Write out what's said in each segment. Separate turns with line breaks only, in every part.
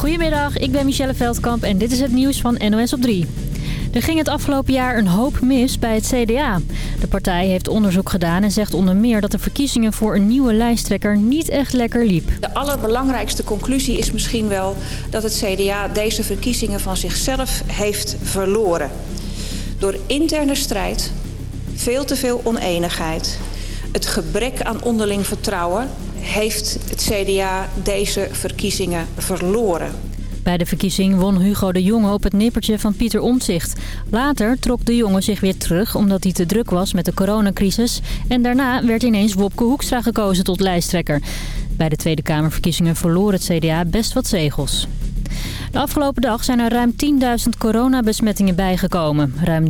Goedemiddag, ik ben Michelle Veldkamp en dit is het nieuws van NOS op 3. Er ging het afgelopen jaar een hoop mis bij het CDA. De partij heeft onderzoek gedaan en zegt onder meer dat de verkiezingen voor een nieuwe lijsttrekker niet echt lekker liep.
De allerbelangrijkste conclusie is misschien wel dat het CDA deze verkiezingen van zichzelf heeft verloren. Door interne strijd, veel te veel oneenigheid, het gebrek aan onderling vertrouwen heeft het CDA deze verkiezingen verloren.
Bij de verkiezing won Hugo de Jonge op het nippertje van Pieter Omtzigt. Later trok de Jonge zich weer terug omdat hij te druk was met de coronacrisis. En daarna werd ineens Wopke Hoekstra gekozen tot lijsttrekker. Bij de Tweede Kamerverkiezingen verloor het CDA best wat zegels. De afgelopen dag zijn er ruim 10.000 coronabesmettingen bijgekomen. Ruim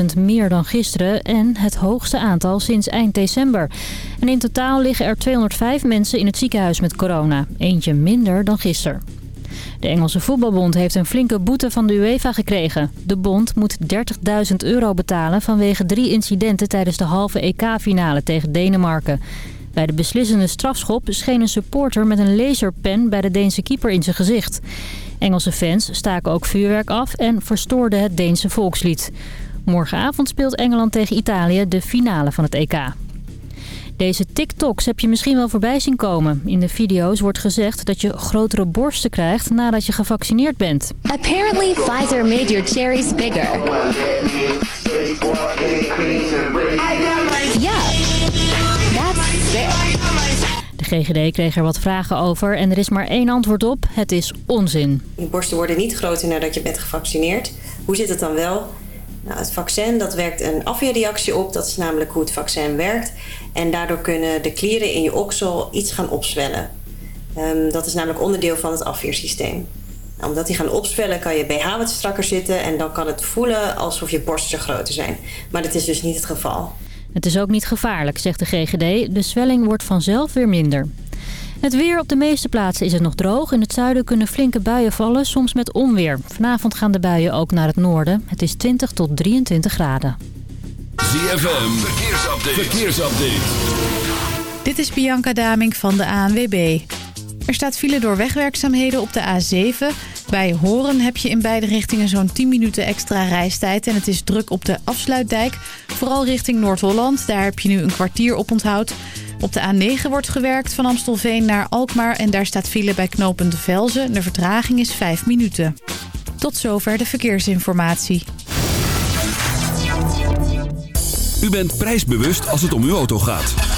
3.000 meer dan gisteren en het hoogste aantal sinds eind december. En in totaal liggen er 205 mensen in het ziekenhuis met corona. Eentje minder dan gisteren. De Engelse voetbalbond heeft een flinke boete van de UEFA gekregen. De bond moet 30.000 euro betalen vanwege drie incidenten tijdens de halve EK-finale tegen Denemarken. Bij de beslissende strafschop scheen een supporter met een laserpen bij de Deense keeper in zijn gezicht. Engelse fans staken ook vuurwerk af en verstoorden het Deense volkslied. Morgenavond speelt Engeland tegen Italië de finale van het EK. Deze TikToks heb je misschien wel voorbij zien komen. In de video's wordt gezegd dat je grotere borsten krijgt nadat je gevaccineerd bent.
Apparently Pfizer made your cherries bigger. Yeah, sick.
De GGD kreeg er wat vragen over en er is maar één antwoord op. Het is onzin.
Je borsten worden niet groter nadat je bent gevaccineerd. Hoe zit het dan wel? Nou, het vaccin dat werkt een afweerreactie op. Dat is namelijk hoe het vaccin werkt. En daardoor kunnen de klieren in je oksel iets gaan opzwellen. Ehm, dat is namelijk onderdeel van het afweersysteem. Nou, omdat die gaan opzwellen kan je BH wat strakker zitten... en dan kan het voelen alsof je borsten groter zijn. Maar dat is dus niet het geval.
Het is ook niet gevaarlijk, zegt de GGD. De zwelling wordt vanzelf weer minder. Het weer op de meeste plaatsen is het nog droog. In het zuiden kunnen flinke buien vallen, soms met onweer. Vanavond gaan de buien ook naar het noorden. Het is 20 tot 23 graden.
ZFM, verkeersupdate. verkeersupdate.
Dit is Bianca Daming van de ANWB. Er staat file door wegwerkzaamheden op de A7. Bij Horen heb je in beide richtingen zo'n 10 minuten extra reistijd. En het is druk op de afsluitdijk. Vooral richting Noord-Holland. Daar heb je nu een kwartier op onthoud. Op de A9 wordt gewerkt van Amstelveen naar Alkmaar. En daar staat file bij knooppunt Velzen. De vertraging is 5 minuten. Tot zover de verkeersinformatie.
U bent prijsbewust als het om uw auto gaat.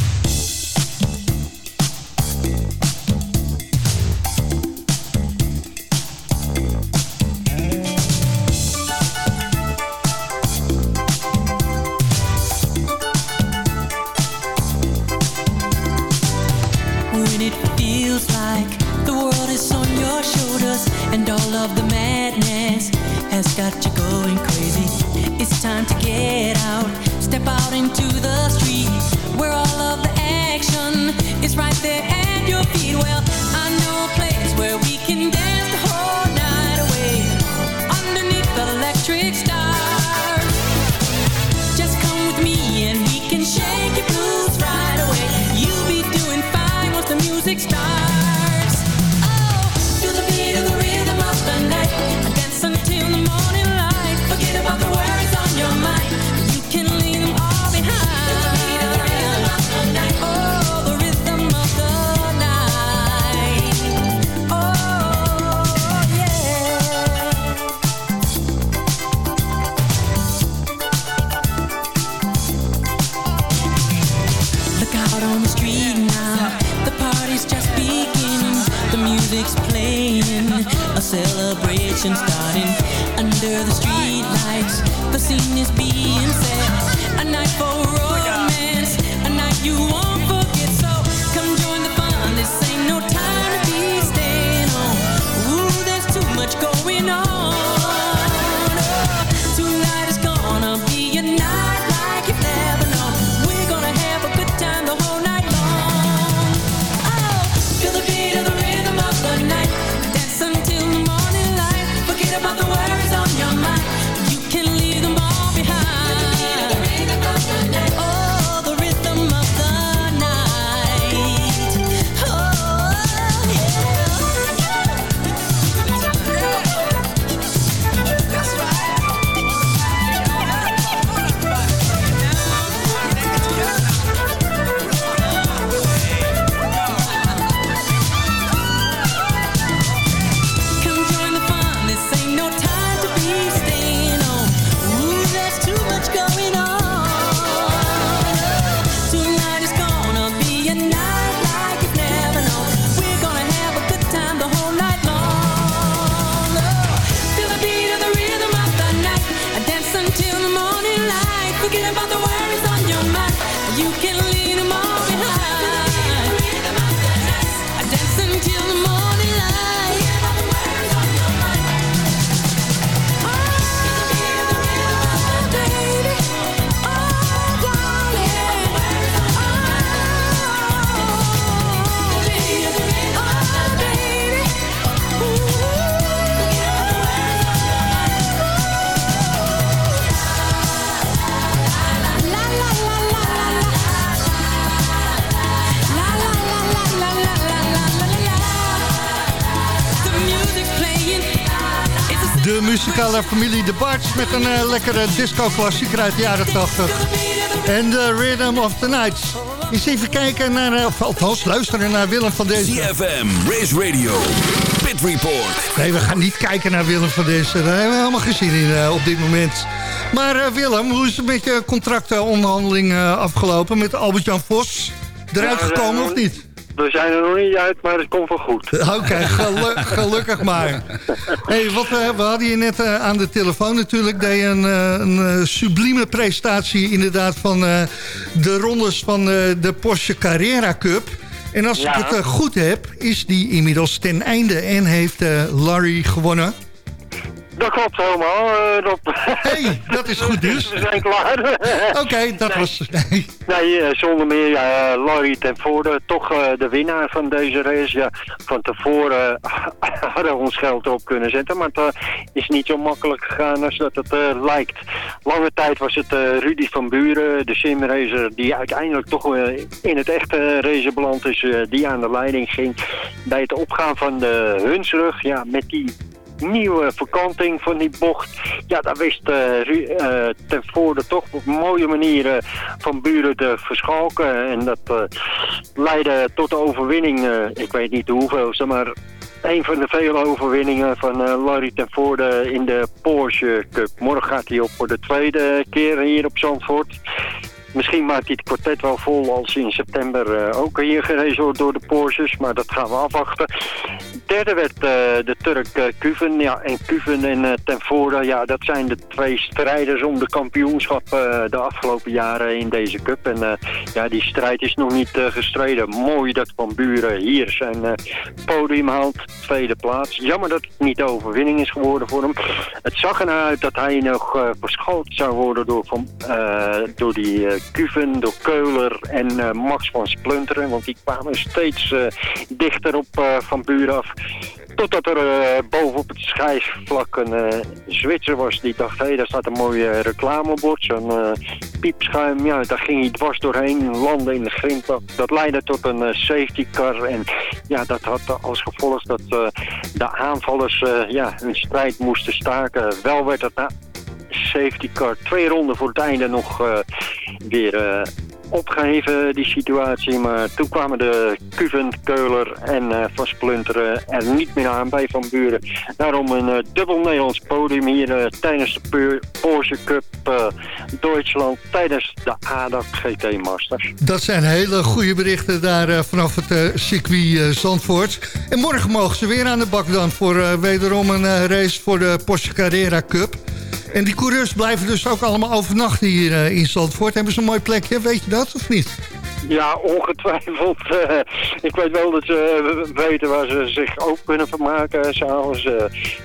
De muzikale familie De Barts met een eh, lekkere disco-klassieker uit de jaren 80. En de Rhythm of the Night. Eens even kijken naar, eh, of althans luisteren naar Willem van deze.
CFM, Race Radio, Pit Report.
Nee, we gaan niet kijken naar Willem van deze. Daar hebben we helemaal geen zin in eh, op dit moment. Maar Willem, hoe is het met je contractonderhandeling afgelopen met Albert-Jan Vos? Eruit gekomen of niet?
We zijn er nog niet uit, maar het komt wel goed.
Oké, gelu- gelukkig maar. Hey, wat, eh, we hadden je net eh, aan de telefoon natuurlijk. Deed je een, eh, een sublieme presentatie inderdaad van de rondes van de Porsche Carrera Cup. En als
Ja.
ik het goed heb, is die inmiddels ten einde en heeft Larry gewonnen.
Dat klopt helemaal, eh, Rob.
hey, dat is goed dus.
We zijn klaar.
Oké, dat was... Nee.
Nee, eh, zonder meer, ja, eh, Larry ten voorde, toch de winnaar van deze race. Ja, van tevoren hadden we ons geld erop kunnen zetten, maar het is niet zo makkelijk gegaan als dat het lijkt. Lange tijd was het Rudy van Buren, de simracer, die uiteindelijk toch in het echte race beland is, die aan de leiding ging. Bij het opgaan van de Hunsrug, ja, met die nieuwe verkanting van die bocht. Ja, daar wist eh, eh, ten voorde toch op mooie manier eh, van Buren te verschalken. En dat eh, leidde tot de overwinning, ik weet niet hoeveelste, maar een van de vele overwinningen van eh, Larry ten Voorde in de Porsche Cup. Morgen gaat hij op voor de tweede keer hier op Zandvoort. Misschien maakt hij het kwartet wel vol als in september eh, ook hier gereden wordt door de Porsches. Maar dat gaan we afwachten. Derde werd eh, de Turk eh, Kuven. Ja, en Kuven en Ten Voorde, ja, dat zijn de twee strijders om de kampioenschap de afgelopen jaren in deze cup. En ja, die strijd is nog niet gestreden. Mooi dat Van Buren hier zijn podium haalt. Tweede plaats. Jammer dat het niet de overwinning is geworden voor hem. Het zag ernaar uit dat hij nog verschoten zou worden door, van, door die Kuven, door Keuler en eh, Max van Splunteren. Want die kwamen steeds eh, dichter op eh, Van Buren af. Totdat er bovenop het schijfvlak een Zwitser was die dacht, hé, daar staat een mooi reclamebord, zo'n piepschuim. Ja, daar ging hij dwars doorheen, landde in de grindbak. Dat leidde tot een safety car en ja, dat had als gevolg dat de aanvallers ja, hun strijd moesten staken. Wel werd het na safety car twee ronden voor het einde nog eh, weer... eh, opgeheven, die situatie. Maar toen kwamen de Kuven, Keuler en eh, Van er niet meer aan bij Van Buren. Daarom een dubbel Nederlands podium hier tijdens de Porsche Cup Duitsland. Tijdens de ADAC GT Masters.
Dat zijn hele goede berichten daar vanaf het circuit Zandvoort. En morgen mogen ze weer aan de bak dan voor wederom een race voor de Porsche Carrera Cup. En die coureurs blijven dus ook allemaal overnachten hier eh, in Zandvoort. Hebben ze een mooi plekje, weet je dat of niet?
Ja, ongetwijfeld. eh, ik weet wel dat ze eh, weten waar ze zich ook kunnen vermaken. S'avonds uh,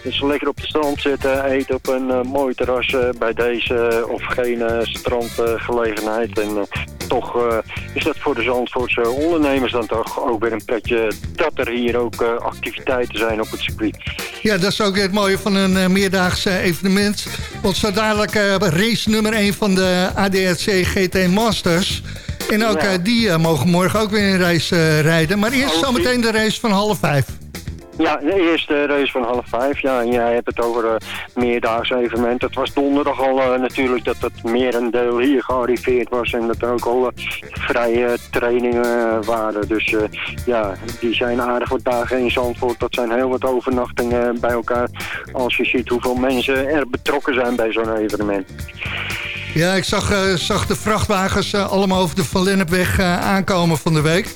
dat ze lekker op de strand zitten, eten op een eh, mooi terras eh, bij deze eh, of geen eh, strandgelegenheid. en eh, toch eh, is dat voor de Zandvoortse ondernemers dan toch ook weer een pretje dat er hier ook eh, activiteiten zijn op het circuit.
Ja, dat is ook het mooie van een eh, meerdaags eh, evenement. Want zo dadelijk eh, race nummer 1 van de ADAC GT Masters. En ook
Ja.
eh, die eh, mogen morgen ook weer een race eh, rijden. Maar eerst
die-
zometeen de race van half vijf.
Ja, de eerste race van half vijf. Ja, en jij hebt het over een meerdaagse evenement. Het was donderdag al natuurlijk dat het merendeel hier gearriveerd was. En dat er ook al vrije trainingen waren. Dus ja, die zijn aardig wat dagen in Zandvoort. Dat zijn heel wat overnachtingen bij elkaar. Als je ziet hoeveel mensen er betrokken zijn bij zo'n evenement.
Ja, ik zag, eh, zag de vrachtwagens eh, allemaal over de Van Lennepweg eh, aankomen van de week.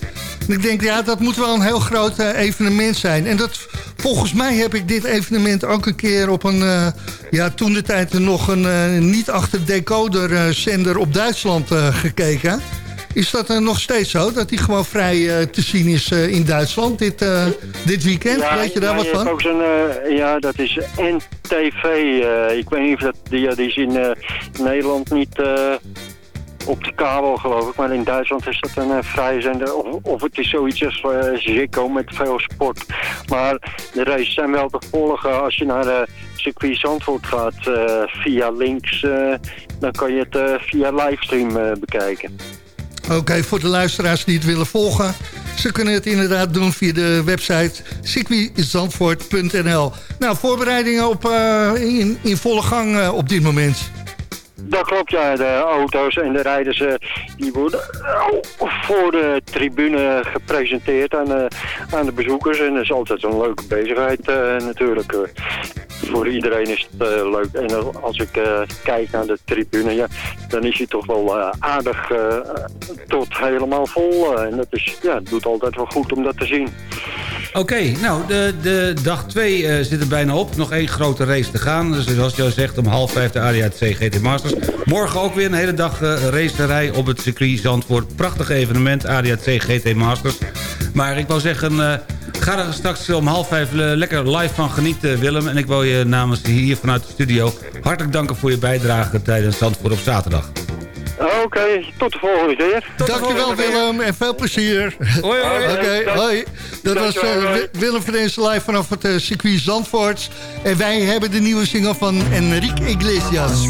En ik denk, ja, dat moet wel een heel groot evenement zijn. En dat, volgens mij heb ik dit evenement ook een keer op een... ja, toen de tijd nog een niet achter decoder zender op Duitsland gekeken. Is dat eh, nog steeds zo? Dat die gewoon vrij eh, te zien is eh, in Duitsland dit, dit weekend? Weet je daar
ja,
wat van?
Ook zo'n, ja, dat is NTV. ik weet niet of dat, die, die is in Nederland niet op de kabel geloof ik. Maar in Duitsland is dat een uh, vrije zender. Of, of het is zoiets als Ziggo met veel sport. Maar de races zijn wel te volgen als je naar de circuit Zandvoort gaat via links. dan kan je het via livestream bekijken.
Oké, voor de luisteraars die het willen volgen... ze kunnen het inderdaad doen via de website circuitzandvoort.nl. Nou, voorbereidingen op, eh, in, in volle gang eh, op dit moment.
Dat klopt, ja. De auto's en de rijders eh, die worden voor de tribune gepresenteerd aan, aan de bezoekers. En dat is altijd een leuke bezigheid natuurlijk. Voor iedereen is het eh, leuk. En als ik eh, kijk naar de tribune, ja, dan is hij toch wel eh, aardig tot helemaal vol. en dat is, ja, doet altijd wel goed om dat te zien.
Oké, nou, de, de dag 2 zit er bijna op. Nog één grote race te gaan. Dus zoals je zegt, om half vijf de ADAC GT Masters. Morgen ook weer een hele dag racerij op het circuit Zandvoort. Prachtig evenement, ADAC GT Masters. Maar ik wou zeggen, eh, ga er straks om half vijf eh, lekker live van genieten, Willem. En ik wil je namens hier vanuit de studio hartelijk danken voor je bijdrage tijdens Zandvoort op zaterdag.
Oké, tot de volgende keer.
Dankjewel Willem en veel plezier.
Hoi, hoi.
Oké, hoi. Dat was eh, Willem van Dezen live vanaf het circuit Zandvoort. En wij hebben de nieuwe single van Enrique Iglesias.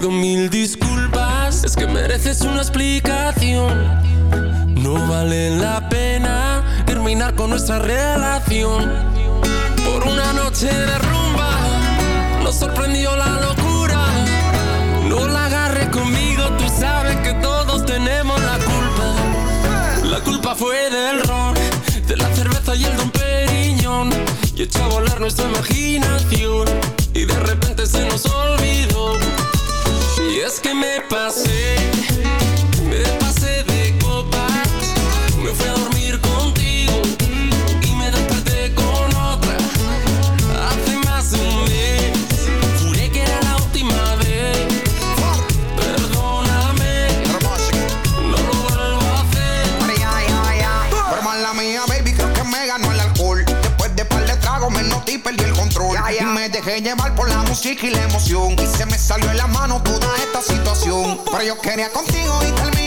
Pido mil disculpas, es que mereces una explicación. No vale la pena terminar con nuestra relación. Por una noche de rumba, nos sorprendió la locura. No la agarres conmigo, tú sabes que todos tenemos la culpa. La culpa fue del ron, de la cerveza y el don Periñón. Y echó a volar nuestra imaginación. Y de repente se nos olvidó. Y es que me pasé,
música y la emoción. Y se me salió en la mano toda esta situación. Pero yo quería contigo y terminé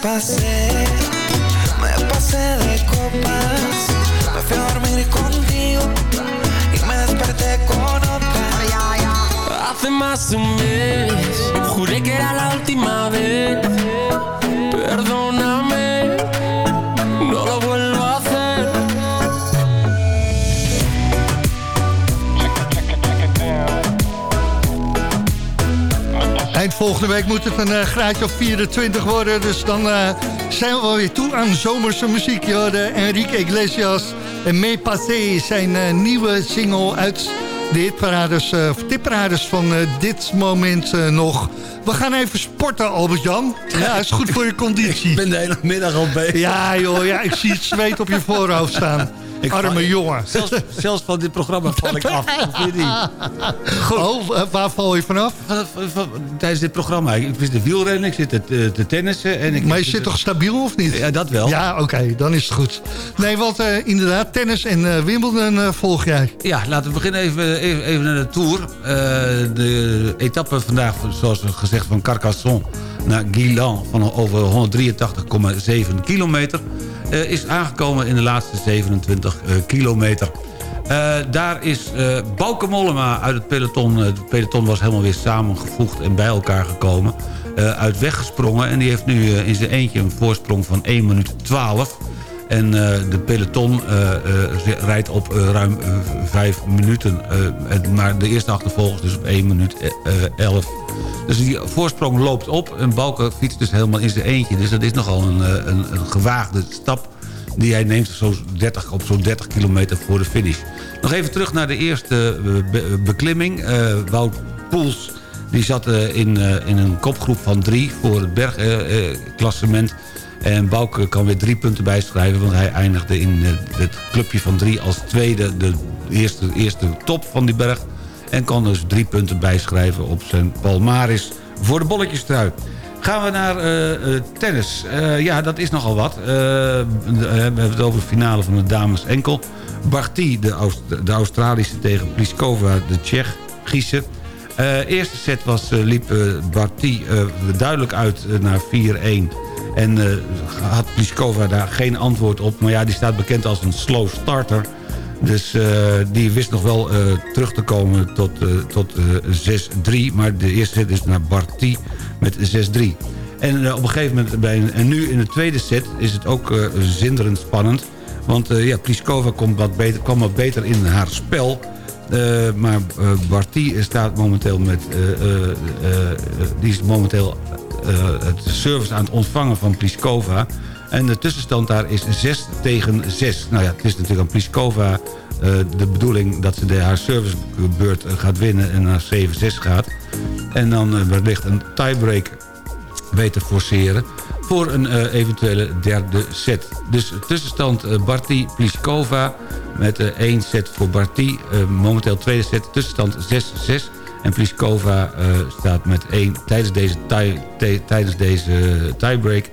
pasé,
week moet het een eh, graadje of 24 worden. Dus dan eh, zijn we wel weer toe aan zomerse muziek. Hoorde Enrique Iglesias en Me Passé zijn eh, nieuwe single uit de hitparades, tipparades van dit moment nog. We gaan even sporten, Albert-Jan. Ja, is goed voor je conditie. Ik
ben de hele middag al bezig.
Ja, joh, ja, ik zie het zweet op je voorhoofd staan.
Ik
Arme
val-
jongen.
Zelfs, zelfs van dit programma val ik af. Niet?
Oh, eh, waar val je vanaf?
Van- van- van- tijdens dit programma. Ik zit de wielrennen, ik zit te, te, te tennissen. En ik
Maar je zit toch stabiel of niet?
Ja, dat wel.
Ja, oké, dan is het goed. Nee, want eh, inderdaad, tennis en eh, Wimbledon eh, volg jij.
Ja, laten we beginnen even, even, even naar de Tour. Eh, de etappe vandaag, zoals gezegd, van Carcassonne naar Guilan... van over 183,7 kilometer... eh, is aangekomen in de laatste 27 eh, kilometer. Eh, daar is eh Bauke Mollema uit het peloton... het peloton was helemaal weer samengevoegd en bij elkaar gekomen... eh, uit weggesprongen en die heeft nu in zijn eentje een voorsprong van 1 minuut 12... En eh, de peloton eh, eh, rijdt op ruim vijf minuten. maar de eerste achtervolgers dus op 1 minuut eh, 11. Dus die voorsprong loopt op. En Balken fietst dus helemaal in zijn eentje. Dus dat is nogal een, een, een gewaagde stap die hij neemt zo 30, op zo'n 30 kilometer voor de finish. Nog even terug naar de eerste be- beklimming. Wout Poels die zat in, in een kopgroep van drie voor het bergklassement. En Bouke kan weer drie punten bijschrijven... want hij eindigde in eh, het clubje van drie als tweede... de eerste, eerste top van die berg. En kan dus drie punten bijschrijven op zijn palmaris voor de bolletjestrui. Gaan we naar eh, eh, tennis. Ja, dat is nogal wat. We hebben het over de finale van de dames enkel. Barty, de, Aust- de Australische tegen Pliskova, de Tsjechische. Eh eerste set was, liep Barty duidelijk uit naar 4-1. En eh, had Pliskova daar geen antwoord op. Maar ja, die staat bekend als een slow starter. Dus eh, die wist nog wel eh, terug te komen tot, tot eh, 6-3. Maar de eerste set is naar Barty met 6-3. En op een gegeven moment, bij en nu in de tweede set... is het ook zinderend spannend. Want ja, Pliskova komt wat beter, kwam wat beter in haar spel... Maar eh Barty staat momenteel met... die is momenteel het service aan het ontvangen van Pliskova. En de tussenstand daar is 6 tegen 6. Nou ja, het is natuurlijk aan Pliskova eh, de bedoeling... dat ze haar servicebeurt eh, gaat winnen en naar 7-6 gaat. En dan eh, wellicht een tiebreak weten forceren voor een eh, eventuele derde set. Dus tussenstand eh, Barty Pliskova met eh, één set voor Barty. Eh, momenteel tweede set, tussenstand 6-6. En Pliskova eh, staat met één tijdens deze, tijdens deze tiebreak...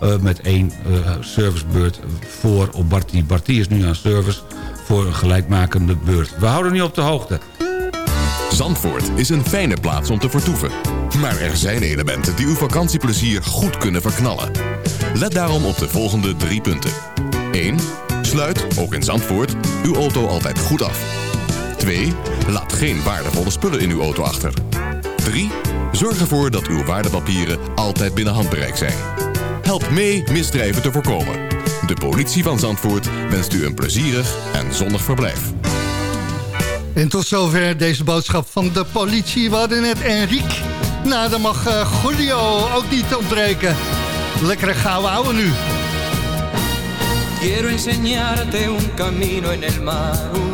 eh, met één eh, servicebeurt voor op Barty. Barty is nu aan service voor een gelijkmakende beurt. We houden nu op de hoogte.
Zandvoort is een fijne plaats om te vertoeven. Maar er zijn elementen die uw vakantieplezier goed kunnen verknallen. Let daarom op de volgende drie punten. 1. Sluit, ook in Zandvoort, uw auto altijd goed af. 2. Laat geen waardevolle spullen in uw auto achter. 3. Zorg ervoor dat uw waardepapieren altijd binnen handbereik zijn. Help mee misdrijven te voorkomen. De politie van Zandvoort wenst u een plezierig en zonnig verblijf.
En tot zover deze boodschap van de politie. We hadden net Enrique. Nou, dan mag eh, Julio ook niet ontbreken. Lekkere gouden ouwe nu.
Quiero enseñarte un camino en el mar, un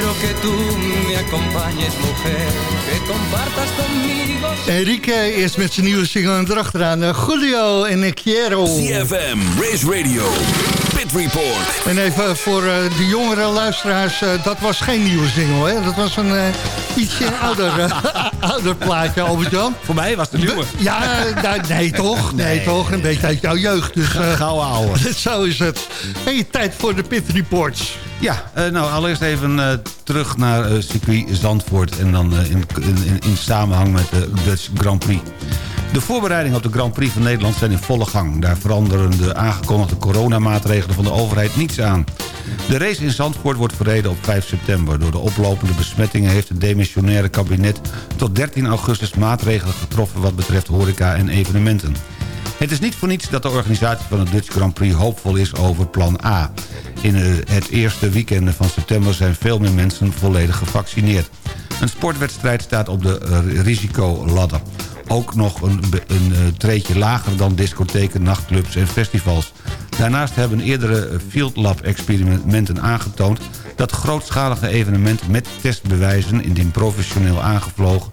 Quiero que tú me acompañes, mujer, que compartas conmigo.
Enrique is met zijn nieuwe single erachteraan. Uh, Julio en ik Quiero.
CFM, Race Radio, Pit Report.
En even voor uh, de jongere luisteraars, uh, dat was geen nieuwe single, hè? Dat was een uh, ietsje ouder, ouder plaatje, Albert-Jan.
Voor mij was het nieuwe.
Ja, nou, nee toch? Nee. nee. toch? Een beetje uit jouw jeugd. Dus,
Gauw ouwe.
Zo is het. Hey, tijd voor de Pit Reports.
Ja, uh, nou allereerst even uh, terug naar uh, circuit Zandvoort... en dan in, in, in, samenhang met de Dutch Grand Prix. De voorbereidingen op de Grand Prix van Nederland zijn in volle gang. Daar veranderen de aangekondigde coronamaatregelen van de overheid niets aan. De race in Zandvoort wordt verreden op 5 september. Door de oplopende besmettingen heeft het demissionaire kabinet... tot 13 augustus maatregelen getroffen wat betreft horeca en evenementen. Het is niet voor niets dat de organisatie van de Dutch Grand Prix hoopvol is over plan A. In het eerste weekend van september zijn veel meer mensen volledig gevaccineerd. Een sportwedstrijd staat op de risicoladder. Ook nog een, een, een treetje lager dan discotheken, nachtclubs en festivals. Daarnaast hebben eerdere Field Lab experimenten aangetoond... dat grootschalige evenementen met testbewijzen, indien professioneel aangevlogen...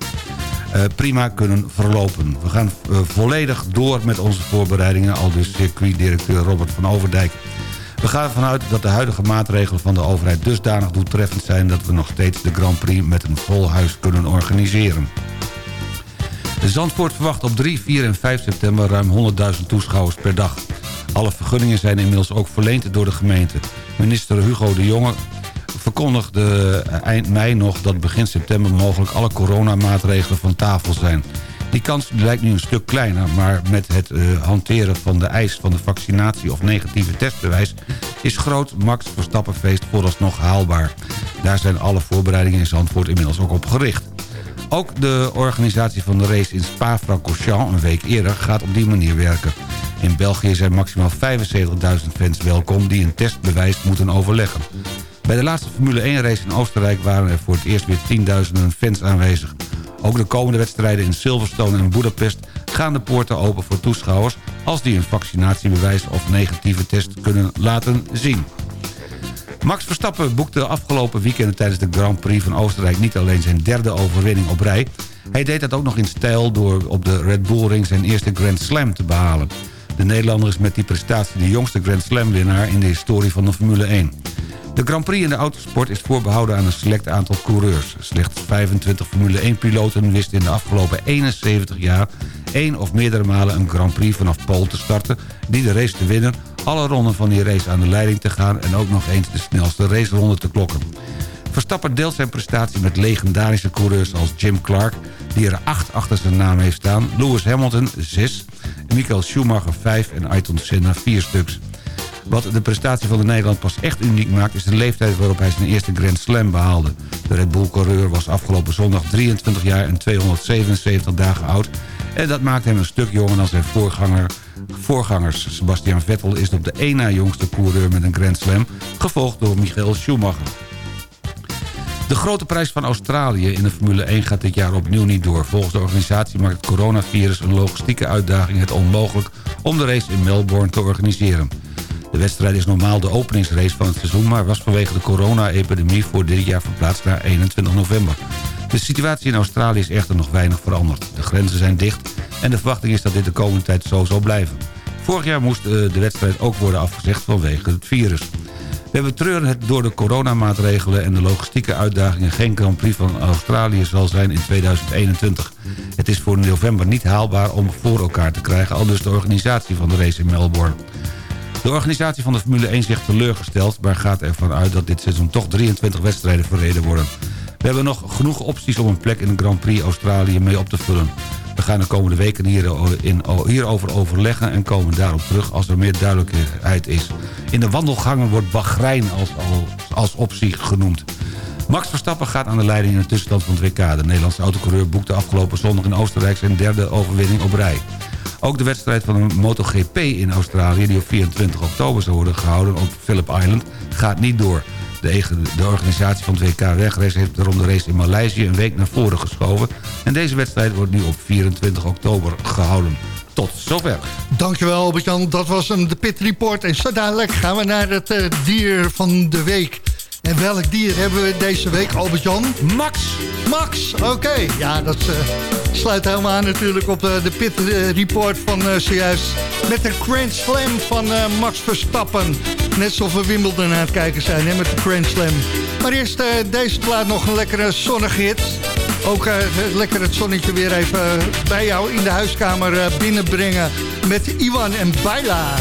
Uh, prima kunnen verlopen. We gaan uh, volledig door met onze voorbereidingen... al dus circuitdirecteur Robert van Overdijk. We gaan ervan uit dat de huidige maatregelen van de overheid dusdanig doeltreffend zijn... dat we nog steeds de Grand Prix met een vol huis kunnen organiseren. Zandvoort verwacht op 3, 4 en 5 september ruim 100.000 toeschouwers per dag. Alle vergunningen zijn inmiddels ook verleend door de gemeente. Minister Hugo de Jonge verkondigde eind mei nog dat begin september mogelijk alle coronamaatregelen van tafel zijn. Die kans lijkt nu een stuk kleiner, maar met het uh, hanteren van de eis van de vaccinatie of negatieve testbewijs is groot Max Verstappenfeest vooralsnog haalbaar. Daar zijn alle voorbereidingen in Zandvoort inmiddels ook op gericht. Ook de organisatie van de race in Spa-Francorchamps een week eerder gaat op die manier werken. In België zijn maximaal 75.000 fans welkom die een testbewijs moeten overleggen. Bij de laatste Formule 1 race in Oostenrijk waren er voor het eerst weer tienduizenden fans aanwezig. Ook de komende wedstrijden in Silverstone en Budapest gaan de poorten open voor toeschouwers... als die een vaccinatiebewijs of negatieve test kunnen laten zien. Max Verstappen boekte afgelopen weekend tijdens de Grand Prix van Oostenrijk... niet alleen zijn derde overwinning op rij... hij deed dat ook nog in stijl door op de Red Bull Ring zijn eerste Grand Slam te behalen. De Nederlander is met die prestatie de jongste Grand Slam winnaar in de historie van de Formule 1. De Grand Prix in de autosport is voorbehouden aan een select aantal coureurs. Slechts 25 Formule 1-piloten wisten in de afgelopen 71 jaar... één of meerdere malen een Grand Prix vanaf Pool te starten... die de race te winnen alle ronden van die race aan de leiding te gaan... en ook nog eens de snelste raceronde te klokken. Verstappen deelt zijn prestatie met legendarische coureurs als Jim Clark... die er acht achter zijn naam heeft staan, Lewis Hamilton 6, Michael Schumacher 5 en Ayrton Senna 4 stuks. Wat de prestatie van de Nederland pas echt uniek maakt... is de leeftijd waarop hij zijn eerste Grand Slam behaalde. De Red Bull-coureur was afgelopen zondag 23 jaar en 277 dagen oud... en dat maakt hem een stuk jonger dan zijn voorganger, voorgangers. Sebastian Vettel is op de één na jongste coureur met een Grand Slam... gevolgd door Michael Schumacher. De grote prijs van Australië in de Formule 1 gaat dit jaar opnieuw niet door. Volgens de organisatie maakt het coronavirus een logistieke uitdaging het onmogelijk... om de race in Melbourne te organiseren. De wedstrijd is normaal de openingsrace van het seizoen... maar was vanwege de corona-epidemie voor dit jaar verplaatst naar 21 november. De situatie in Australië is echter nog weinig veranderd. De grenzen zijn dicht en de verwachting is dat dit de komende tijd zo zal blijven. Vorig jaar moest eh, de wedstrijd ook worden afgezegd vanwege het virus. We betreuren het door de coronamaatregelen en de logistieke uitdagingen... geen Grand Prix van Australië zal zijn in 2021. Het is voor november niet haalbaar om voor elkaar te krijgen... al dus de organisatie van de race in Melbourne. De organisatie van de Formule 1 zegt teleurgesteld... maar gaat ervan uit dat dit seizoen toch 23 wedstrijden verreden worden. We hebben nog genoeg opties om een plek in de Grand Prix Australië mee op te vullen. We gaan de komende weken hierin, hierover overleggen en komen daarop terug als er meer duidelijkheid is. In de wandelgangen wordt Bahrein als, als, optie genoemd. Max Verstappen gaat aan de leiding in de tussenstand van het WK. De Nederlandse autocoureur boekte afgelopen zondag in Oostenrijk zijn derde overwinning op rij. Ook de wedstrijd van de MotoGP in Australië... die op 24 oktober zou worden gehouden op Phillip Island... gaat niet door. De, organisatie van het WK Wegrace heeft daarom de race in Maleisië... een week naar voren geschoven. En deze wedstrijd wordt nu op 24 oktober gehouden. Tot zover.
Dankjewel Albert-Jan, dat was een de Pit Report. En zo dadelijk gaan we naar het uh, dier van de week. En welk dier hebben we deze week, Albert-Jan?
Max.
Max, oké. Okay. Ja, dat uh, sluit helemaal aan natuurlijk op uh, de Pit Report van zojuist. Met de Grand Slam van Max Verstappen. Net zoals we Wimbledon aan het kijken zijn hè, met de Grand Slam. Maar eerst deze plaat nog een lekkere zonnige hit. Ook lekker het zonnetje weer even bij jou in de huiskamer binnenbrengen. Met Iwan en Baila.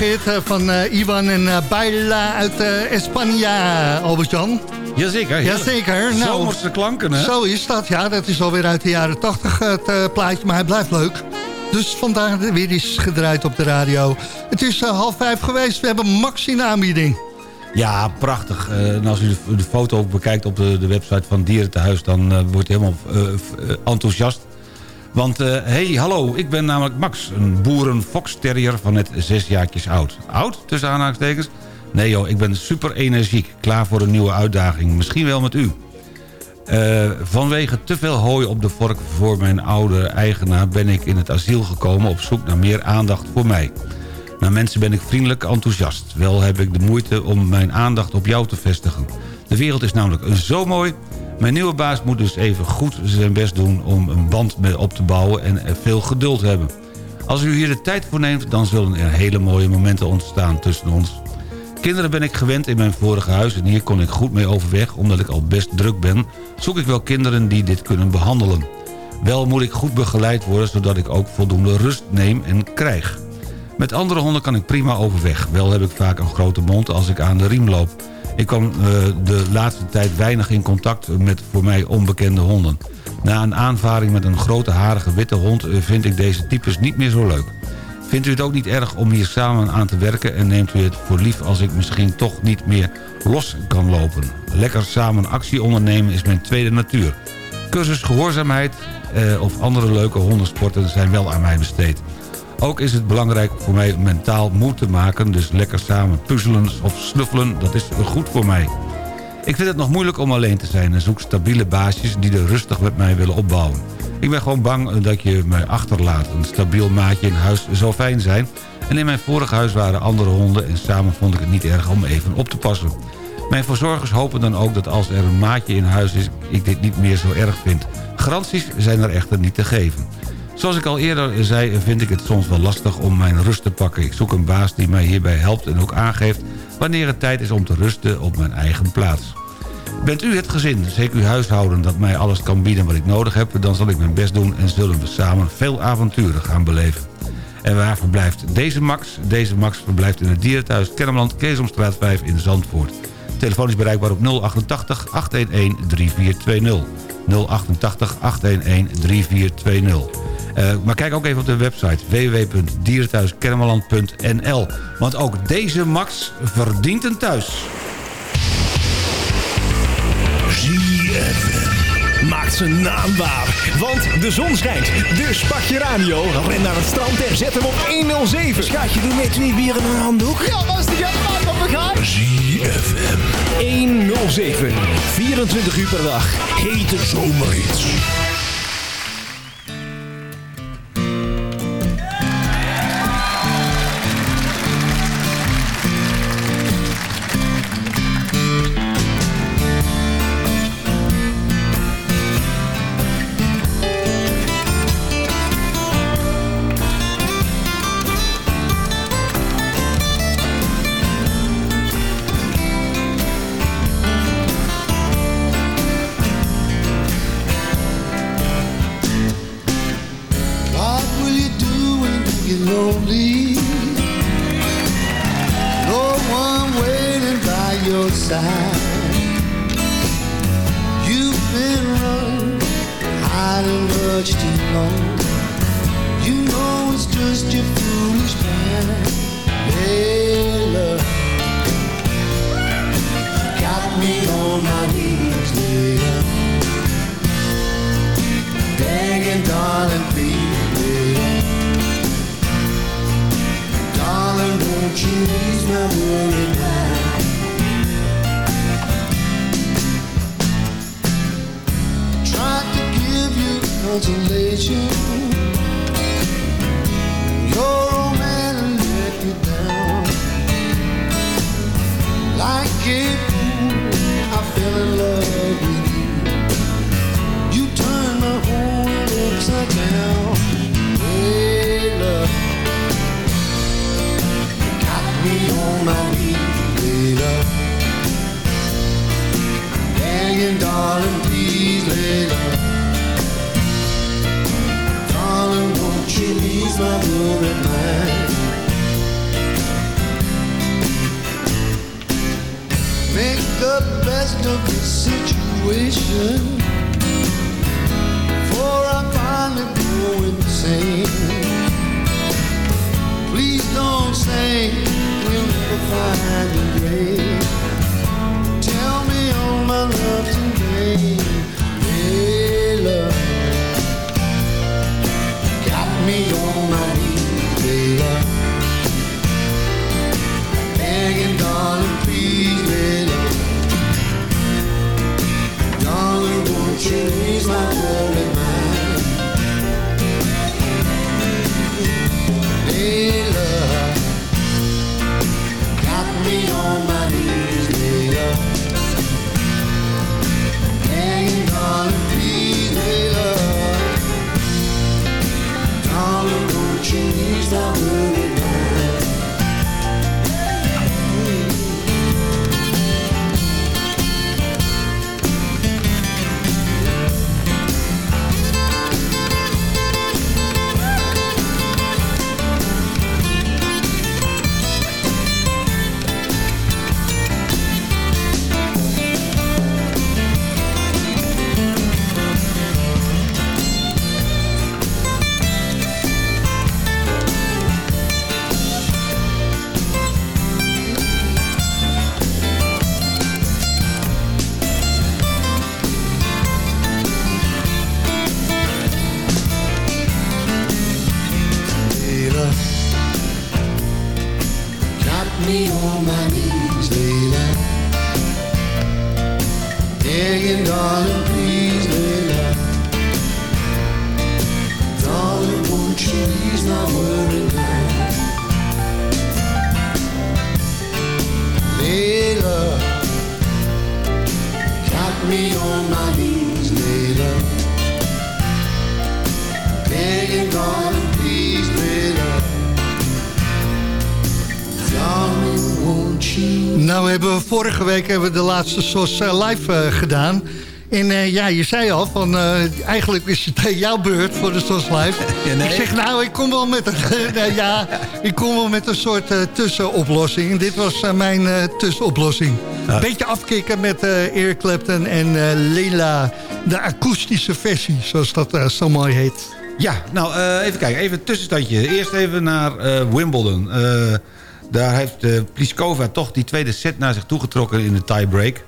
Eh, hit eh, van eh, Iwan en uh, Baila uit uh, Espanja, Albert-Jan.
Jazeker.
Jazeker. Nou,
Zomerse klanken, hè?
Zo is dat, ja. Dat is alweer uit de jaren 80 het plaatje, maar hij blijft leuk. Dus vandaag weer eens gedraaid op de radio. Het is half vijf geweest, we hebben Max in de aanbieding.
Ja, prachtig. en als u de, de, foto bekijkt op de, de website van Dierentehuis... dan wordt hij helemaal enthousiast. Want, hé, hey, hallo, ik ben namelijk Max, een boeren Terrier van net zes jaartjes oud. Oud, tussen aanhalingstekens? Nee joh, ik ben super energiek, klaar voor een nieuwe uitdaging. Misschien wel met u. Uh, vanwege te veel hooi op de vork voor mijn oude eigenaar... ben ik in het asiel gekomen op zoek naar meer aandacht voor mij. Naar mensen ben ik vriendelijk enthousiast. Wel heb ik de moeite om mijn aandacht op jou te vestigen. De wereld is namelijk zo mooi mijn nieuwe baas moet dus even goed zijn best doen om een band mee op te bouwen en veel geduld hebben. Als u hier de tijd voor neemt, dan zullen er hele mooie momenten ontstaan tussen ons. Kinderen ben ik gewend in mijn vorige huis en hier kon ik goed mee overweg... omdat ik al best druk ben, zoek ik wel kinderen die dit kunnen behandelen. Wel moet ik goed begeleid worden, zodat ik ook voldoende rust neem en krijg. Met andere honden kan ik prima overweg. Wel heb ik vaak een grote mond als ik aan de riem loop. Ik kwam uh, de laatste tijd weinig in contact met voor mij onbekende honden. Na een aanvaring met een grote harige witte hond uh, vind ik deze types niet meer zo leuk. Vindt u het ook niet erg om hier samen aan te werken... en neemt u het voor lief als ik misschien toch niet meer los kan lopen? Lekker samen actie ondernemen is mijn tweede natuur. Cursus gehoorzaamheid uh, of andere leuke hondensporten zijn wel aan mij besteed. Ook is het belangrijk voor mij mentaal moe te maken... dus lekker samen puzzelen of snuffelen, dat is goed voor mij. Ik vind het nog moeilijk om alleen te zijn... en zoek stabiele baasjes die er rustig met mij willen opbouwen. Ik ben gewoon bang dat je mij achterlaat. Een stabiel maatje in huis zou fijn zijn... en in mijn vorige huis waren andere honden... en samen vond ik het niet erg om even op te passen. Mijn verzorgers hopen dan ook dat als er een maatje in huis is... ik dit niet meer zo erg vind. Garanties zijn er echter niet te geven. Zoals ik al eerder zei, vind ik het soms wel lastig om mijn rust te pakken. Ik zoek een baas die mij hierbij helpt en ook aangeeft... wanneer het tijd is om te rusten op mijn eigen plaats. Bent u het gezin, zeker uw huishouden, dat mij alles kan bieden wat ik nodig heb... dan zal ik mijn best doen en zullen we samen veel avonturen gaan beleven. En waar verblijft deze Max? Deze Max verblijft in het dierenthuis Kennemerland, Keesomstraat 5 in Zandvoort. Telefoon is bereikbaar op 088 811 3420. 088 811 3420. Uh, maar kijk ook even op de website www.dierenthuiskennemerland.nl. Want ook deze Max verdient een thuis.
ZFM maakt zijn naam waar. Want de zon schijnt. Dus pak je radio, ren naar het strand en zet hem op 107.
Schatje, doe met twee bieren en een handdoek.
Ja, was die helemaal op elkaar? ZFM 107. 24 uur per dag. Hete zomerhits.
inside. You've been running, hiding much too long. You know it's just your foolish panic. Hey, love. Got me on my knees, later. Begging, darling, please, Darling, won't you ease my worry? consolation. Your old man let me down. Like it, I fell in love with you. You turned my whole world upside down. Hey, love. Got me on my knees, hey, love. Hanging, darling. is my world at night. Make the best of the situation, for I finally go insane. Please don't say we'll never find a
grave. Tell me all my love today. Week hebben we de laatste SOS eh, live eh, gedaan. En eh, ja, je zei al, van, eigenlijk is het eh, jouw beurt voor de SOS live.
nee.
Ik zeg nou, ik kom wel met een, ja, ik kom wel met een soort tussenoplossing. En dit was mijn tussenoplossing.
Ja.
Beetje afkicken met Eric Clapton en Leila. De akoestische versie, zoals dat zo mooi heet.
Ja, nou even kijken. Even een tussenstandje. Eerst even naar Wimbledon. Eh, daar heeft eh, Pliskova toch die tweede set naar zich toegetrokken in de tiebreak.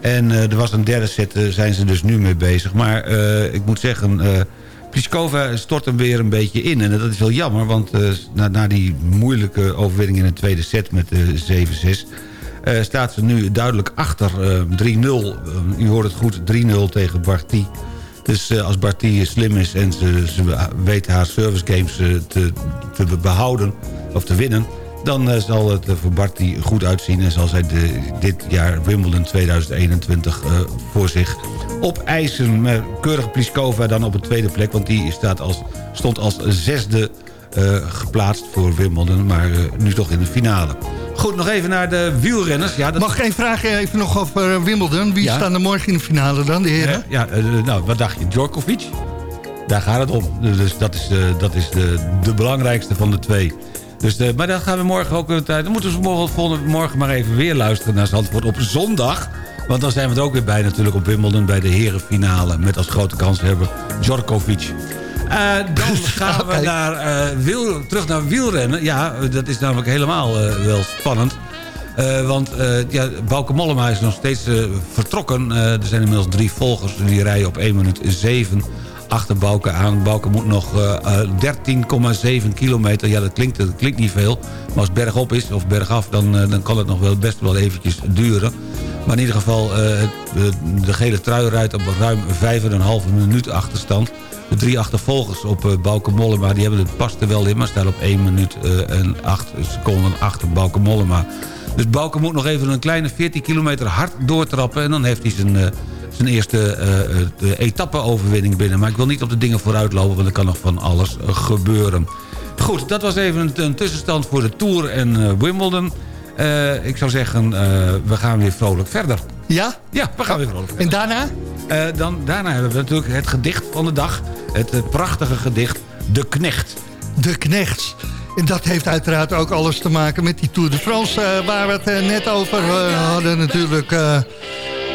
En eh, er was een derde set, daar zijn ze dus nu mee bezig. Maar eh, ik moet zeggen, eh Pliskova stort hem weer een beetje in. En dat is wel jammer, want eh, na, na die moeilijke overwinning in de tweede set met eh 7-6... eh, staat ze nu duidelijk achter eh, 3-0. Eh, u hoort het goed, 3-0 tegen Barty. Dus eh, als Barty slim is en ze, ze weet haar service games eh, te, te behouden of te winnen... dan eh, zal het er voor Barty goed uitzien... en zal zij de, dit jaar Wimbledon 2021 eh, voor zich opeisen. Met keurige Pliskova dan op de tweede plek... want die staat als, stond als zesde eh, geplaatst voor Wimbledon... maar eh, nu toch in de finale. Goed, nog even naar de wielrenners. Ja, dat...
Mag ik één vraag even nog over eh, Wimbledon? Wie
Ja.
staan er morgen in de finale dan, de heren?
Ja, eh, nou, wat dacht je? Djokovic? Daar gaat het om. Dus dat is, dat is de, de belangrijkste van de twee. Dus, eh, maar dan gaan we morgen ook... Dan moeten we morgen, volgende, morgen maar even weer luisteren naar Zandvoort op zondag. Want dan zijn we er ook weer bij natuurlijk op Wimbledon... bij de herenfinale. Met als grote kans hebben Djokovic. Eh, dan gaan we naar, eh, wiel, terug naar wielrennen. Ja, dat is namelijk helemaal wel spannend. Want ja, Bauke Mollema is nog steeds vertrokken. Er zijn inmiddels drie volgers die rijden op 1 minuut 7 achter Bauke aan. Bauke moet nog eh, eh, 13,7 kilometer. Ja, dat klinkt, dat klinkt niet veel. Maar als het bergop is of bergaf, dan, eh, dan kan het nog wel best wel eventjes duren. Maar in ieder geval, eh, eh, de gele trui rijdt op ruim 5,5 minuut achterstand. De drie achtervolgers op Bauke Mollema, die hebben het past er wel in... maar staan op 1 minuut eh, en 8 seconden achter Bauke Mollema. Dus Bauke moet nog even een kleine 14 kilometer hard doortrappen... en dan heeft hij zijn, eh, zijn eerste de etappe-overwinning binnen. Maar ik wil niet op de dingen vooruit lopen, want er kan nog van alles eh, gebeuren. Goed, dat was even een, een tussenstand voor de Tour en Wimbledon. Ik zou zeggen, we gaan weer vrolijk verder.
Ja?
Ja, we gaan weer vrolijk verder.
En daarna?
Dan, daarna hebben we natuurlijk het gedicht van de dag. Het prachtige gedicht De Knecht.
De Knechts. En dat heeft uiteraard ook alles te maken met die Tour de France... waar we het net over hadden natuurlijk.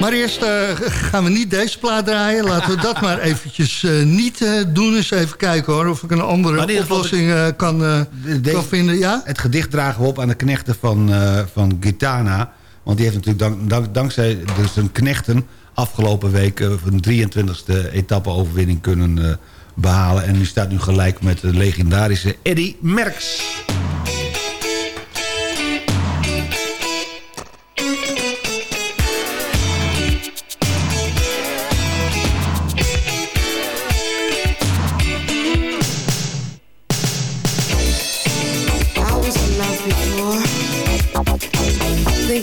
Maar eerst eh, gaan we niet deze plaat draaien. Laten we dat maar eventjes eh, niet eh, doen. Eens even kijken hoor, of ik een andere oplossing kan,
De-
kan vinden. Ja?
Het gedicht dragen we op aan de knechten van, van Gitana. Want die heeft natuurlijk dank, dank- dankzij dus zijn knechten... afgelopen week een 23e etappe-overwinning kunnen eh, behalen. En die staat nu gelijk met de legendarische Eddy Merckx.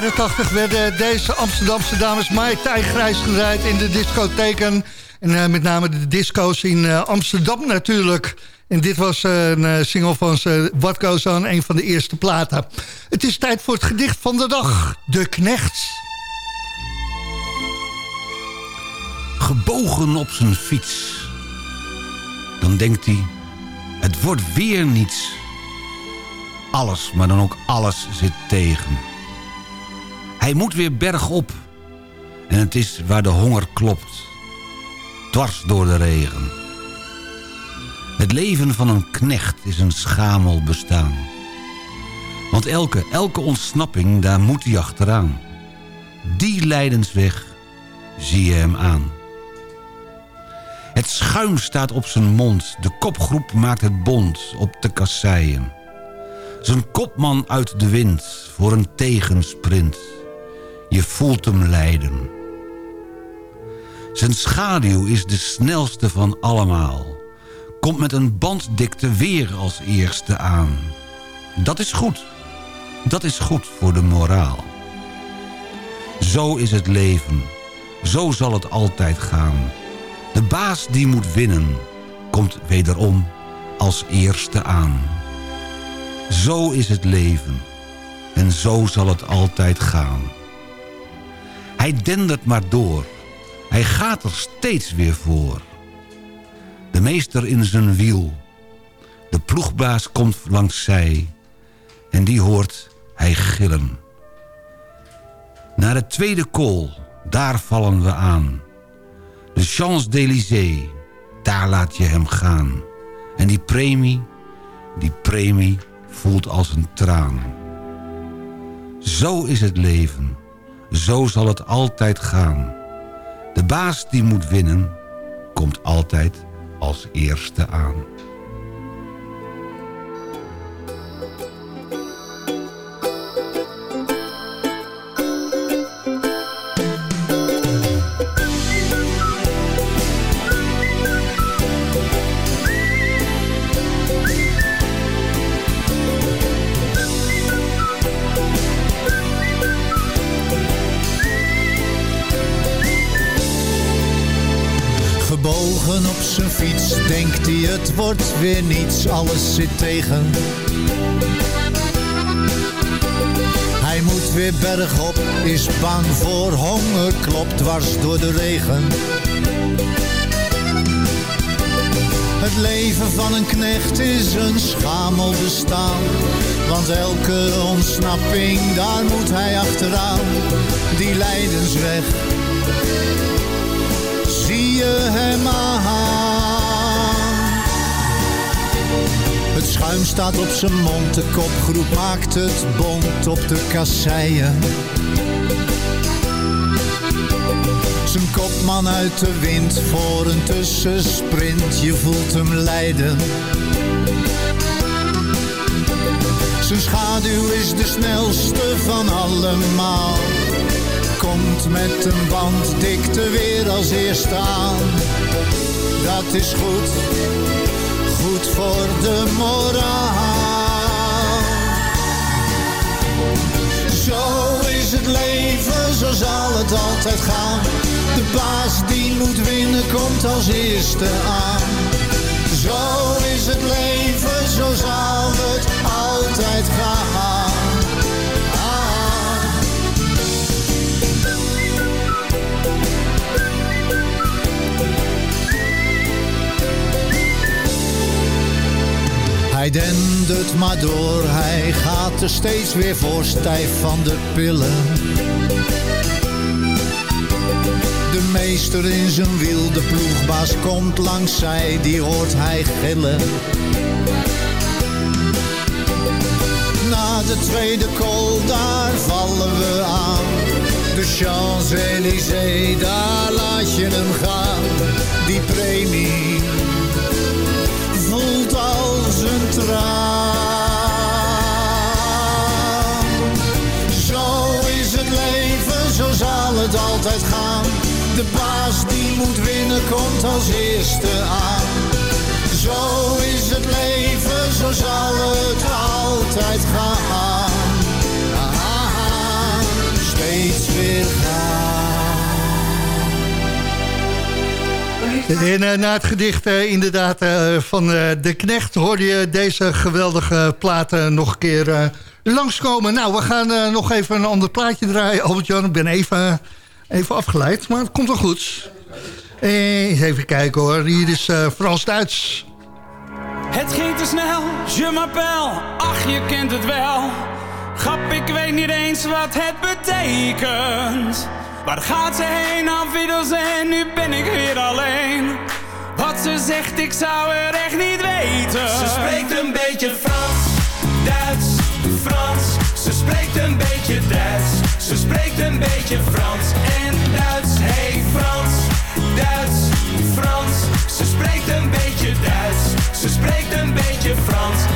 Jaren 80 werden deze Amsterdamse dames Mai grijs gedraaid in de discotheken. En eh, met name de disco's in eh, Amsterdam natuurlijk. En dit was een eh, single van ze, What een van de eerste platen. Het is tijd voor het gedicht van de dag, De Knechts.
Gebogen op zijn fiets. Dan denkt hij, het wordt weer niets. Alles, maar dan ook alles zit tegen. Hij moet weer bergop. En het is waar de honger klopt. Dwars door de regen. Het leven van een knecht is een schamel bestaan. Want elke, elke ontsnapping, daar moet hij achteraan. Die lijdensweg zie je hem aan. Het schuim staat op zijn mond. De kopgroep maakt het bond op de kasseien. Zijn kopman uit de wind voor een tegensprint. Je voelt hem lijden. Zijn schaduw is de snelste van allemaal. Komt met een banddikte weer als eerste aan. Dat is goed. Dat is goed voor de moraal. Zo is het leven. Zo zal het altijd gaan. De baas die moet winnen, komt wederom als eerste aan. Zo is het leven. En zo zal het altijd gaan. Hij dendert maar door. Hij gaat er steeds weer voor. De meester in zijn wiel. De ploegbaas komt langs zij. En die hoort hij gillen. Naar het tweede kool, daar vallen we aan. De Champs-Élysées, daar laat je hem gaan. En die premie, die premie voelt als een traan. Zo is het leven, zo zal het altijd gaan. De baas die moet winnen, komt altijd als eerste aan.
Zijn fiets denkt hij het wordt weer niets, alles zit tegen. Hij moet weer bergop, is bang voor honger, klopt dwars door de regen. Het leven van een knecht is een schamel bestaan. Want elke ontsnapping, daar moet hij achteraan. Die lijdensweg, zie je hem aan. Schuim staat op zijn mond, de kopgroep maakt het bond op de kasseien. Zijn kopman uit de wind voor een tussensprint, je voelt hem lijden. Zijn schaduw is de snelste van allemaal. Komt met een banddikte weer als eerste aan. Dat is goed, goed voor de moraal. Zo is het leven, zo zal het altijd gaan. De baas die moet winnen komt als eerste aan. Zo is het leven, zo zal het altijd gaan. Hij dendert maar door, hij gaat er steeds weer voor stijf van de pillen. De meester in zijn wiel, de ploegbaas komt langs zij, die hoort hij gillen. Na de tweede kool, daar vallen we aan. De Champs-Élysées, daar laat je hem gaan. Die premie Zo is het leven, zo zal het altijd gaan. De baas die moet winnen komt als eerste aan. Zo is het leven, zo zal het altijd gaan. Ah, steeds weer
En eh, na het gedicht eh, inderdaad eh, van De Knecht... hoorde je deze geweldige platen nog een keer langskomen. Nou, we gaan nog even een ander plaatje draaien. Albert-Jan, ik ben even, even afgeleid, maar het komt wel goed. Eens even kijken hoor, hier is Frans-Duits.
Het ging te snel, je m'appelle, ach je kent het wel. Grap, ik weet niet eens wat het betekent. Waar gaat ze heen, afwiddels en nu ben ik weer alleen. Wat ze zegt, ik zou er echt niet weten.
Ze spreekt een beetje Frans, Duits, Frans. Ze spreekt een beetje Duits. Ze spreekt een beetje Frans en Duits. Hey Frans, Duits, Frans. Ze spreekt een beetje Duits. Ze spreekt een beetje Frans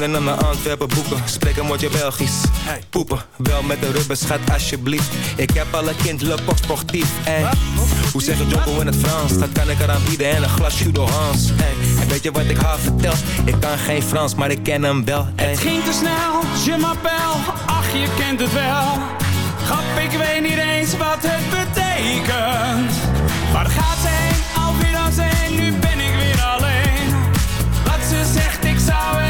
We kunnen naar Antwerpen boeken, spreek een woordje Belgisch. Poepen, wel met de rubbers, schat alsjeblieft. Ik heb alle kind, le pop sportief. Ey. Hoe zeg je Jocko in het Frans? Dat kan ik eraan bieden en een glas Judo Hans. En weet je wat ik haar vertel? Ik kan geen Frans, maar ik ken hem wel.
Het ging te snel, je m'appelle, ach je kent het wel. Grap, ik weet niet eens wat het betekent. Waar gaat ze heen, alweer dan heen, nu ben ik weer alleen. Wat ze zegt, ik zou het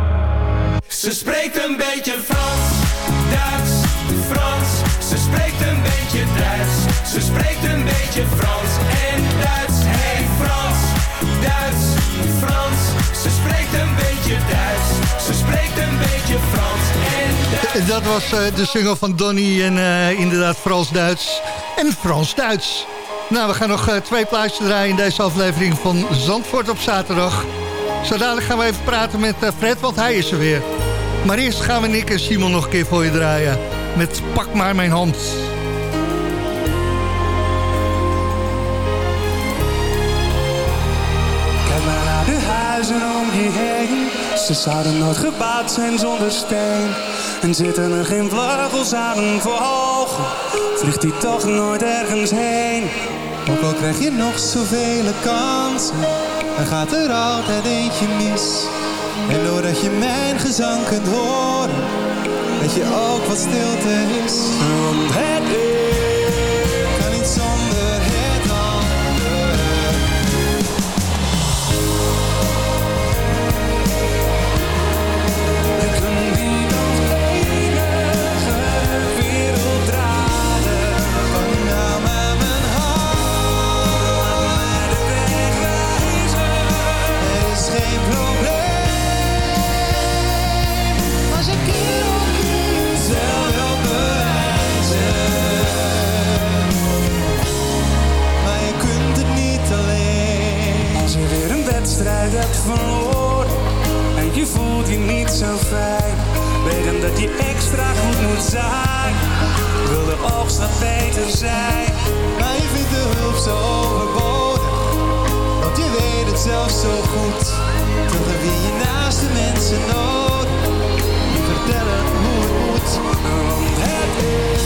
Ze spreekt een beetje Frans, Duits, Frans. Ze spreekt een beetje Duits. Ze spreekt een beetje Frans en Duits. Hey Frans, Duits, Frans. Ze spreekt een beetje Duits. Ze spreekt een beetje Frans en Duits.
Dat was eh, de single van Donny en eh, inderdaad Frans-Duits en Frans-Duits. Nou, we gaan nog eh, twee plaatjes draaien in deze aflevering van Zandvoort op zaterdag. Zo gaan we even praten met Fred, want hij is er weer. Maar eerst gaan we Nick en Simon nog een keer voor je draaien. Met Pak maar mijn hand.
Kijk maar naar de huizen om je heen. Ze zouden nooit gebouwd zijn zonder steen. En zitten er geen vleugels aan hun vogel, vliegt hij toch nooit ergens heen.
Ook al krijg je nog zoveel kansen, dan gaat er altijd eentje mis. En doordat je mijn gezang kunt horen, weet je ook wat stilte is.
Want het
ik
wedstrijd hebt verloren en je voelt je niet zo fijn, weten dat je extra goed moet zijn. Wil de wat beter zijn?
Maar je vindt de hulp zo overbodig. Want je weet het zelf zo goed. Toch heb je naast de mensen nodig. Die vertellen hoe het moet.
Want het
kan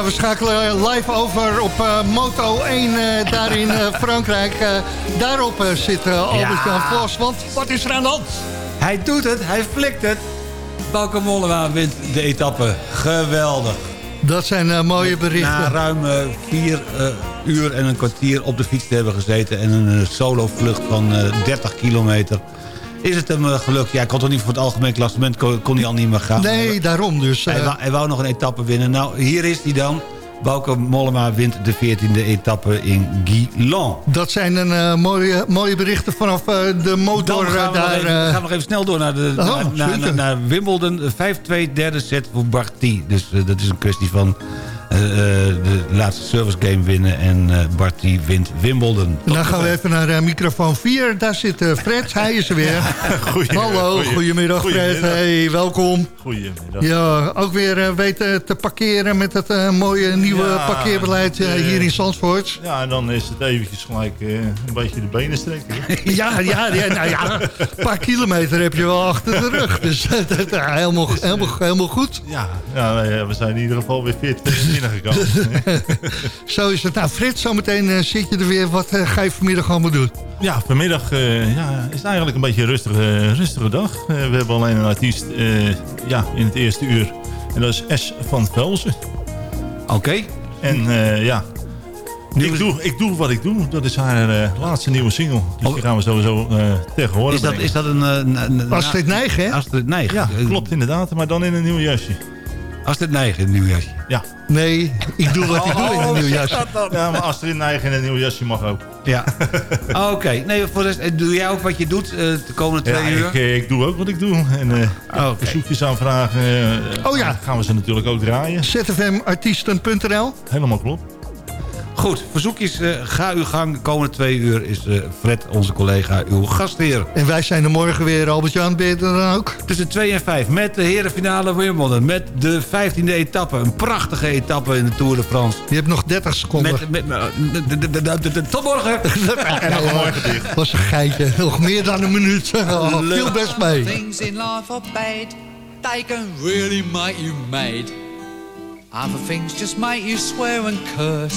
Ja, we schakelen live over op eh, Moto 1 eh, daar in eh, Frankrijk. Daarop zit Albert-Jan Vos. Want wat is er aan de hand?
Hij doet het, hij flikt het. Bauke Mollema wint de etappe. Geweldig.
Dat zijn mooie berichten.
Na ruim vier uur en een kwartier op de fiets te hebben gezeten... en een solo vlucht van eh, 30 kilometer... is het hem eh, gelukt. Ja, hij kon toch niet voor het algemeen klassement... kon, kon hij al niet meer gaan.
Nee, daarom dus.
Hij,
eh,
wou, hij wou nog een etappe winnen. Nou, hier is hij dan. Bauke Mollema wint de 14e etappe in Guilan.
Dat zijn een eh, mooie, mooie berichten vanaf de motor
Dan gaan we, nog
daar.
even, gaan we nog even snel door naar, de,
Oh,
naar, naar, Wimbledon. 5-2, derde set voor Barty. Dus dat is een kwestie van de laatste service game winnen. En eh Barty wint Wimbledon.
Dan gaan we even naar eh, microfoon 4. Daar zit eh, Fred, hij is er weer. Hallo,
goeie-
goedemiddag Fred.
goedemiddag.
Hey, welkom.
Goedemiddag.
Ja, ook weer eh, weten te parkeren met het eh, mooie nieuwe
Ja,
parkeerbeleid eh,
eh,
hier in Zandvoort.
Ja, en dan is het eventjes gelijk eh, een beetje de benen strekken.
Ja, ja, ja, nou ja, een paar kilometer heb je wel achter de rug. Dus eh, dat, eh, helemaal, helemaal, helemaal goed.
Ja, ja, we zijn in ieder geval weer fit binnengekomen.
Zo is het. Nou, Fred, zometeen eh, zit je er weer. Wat eh, ga je vanmiddag allemaal doen?
Ja, vanmiddag eh, ja, is het eigenlijk een beetje een rustige, rustige dag. We hebben alleen een artiest eh, ja, in het eerste uur. En dat is S van Velzen.
Oké.
En eh, ja, ik doe, ik doe wat ik doe. Dat is haar eh, laatste nieuwe single. Dus die gaan we sowieso eh tegen horen
Is dat, is dat een... een- een-
Astrid Nijgen, hè?
Astrid Nijgen.
Ja, klopt inderdaad. Maar dan in een nieuw jasje.
Astrid Nijgen, een nieuw jasje.
Ja.
Nee, ik doe wat ik doe in een nieuw jasje.
Ja, maar Astrid Nijgen in een nieuw jasje mag ook.
Ja. Oké. Nee, voor de rest, eh, doe jij ook wat je doet eh, de komende
Ja,
twee uur?
ik, eh, ik doe ook wat ik doe. En eh verzoekjes aanvragen. eh,
Oh ja.
Gaan we ze natuurlijk ook draaien.
zfmartiesten.nl
Helemaal klopt.
Goed, verzoekjes, eh, ga uw gang. De komende twee uur is eh, Fred, onze collega, uw gastheer.
En wij zijn er morgen weer. Albert-Jan, ben je er dan ook?
Tussen 2 en 5 met de herenfinale Wimbledon. Met de 15e etappe. Een prachtige etappe in de Tour de France.
Je hebt nog 30 seconden.
Met, met, met- de- de- de- de- de- tot morgen!
en nog morgen dicht. Dat was een geitje. Nog meer dan een minuut. Oh, viel best mee.
Things in life are bad. They can really make you mad. Other things just make you swear and curse.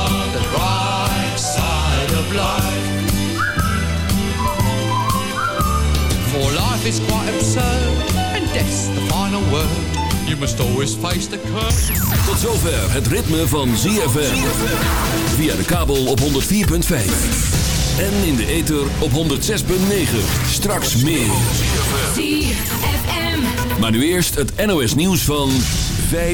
life is quite absurd, and death's the final word. You must always face the curse.
Tot zover het ritme van ZFM. Via de kabel op 104.5. En in de ether op 106.9. Straks meer. Maar nu eerst het NOS nieuws van...